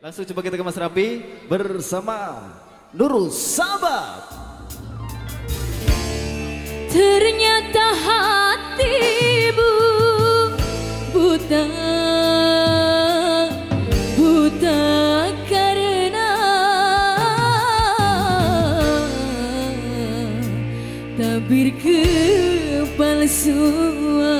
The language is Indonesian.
Langsung coba kita kemas rapi bersama Nurul Sahabat. Ternyata hatimu buta Buta karena Tabir kepalsuan